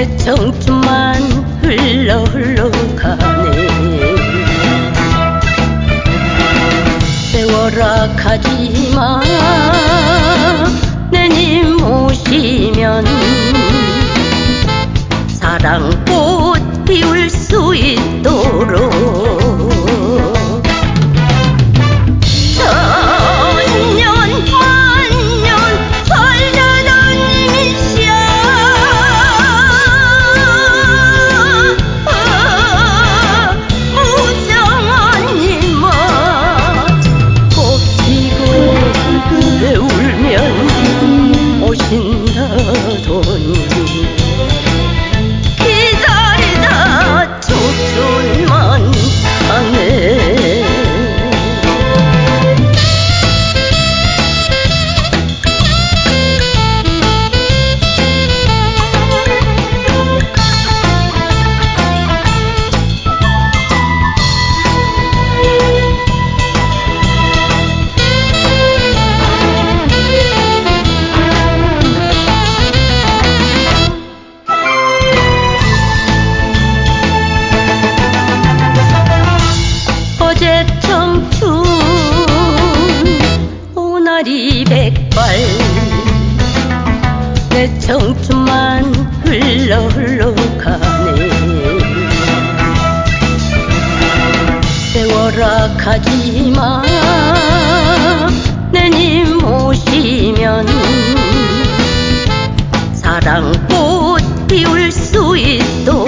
내 청춘만 흘러 흘러가네. 세월아 가지마. 내님 오시면 사랑꽃 피울 수 있도록. 가지마. 내님 오시면 사랑꽃 피울 수 있도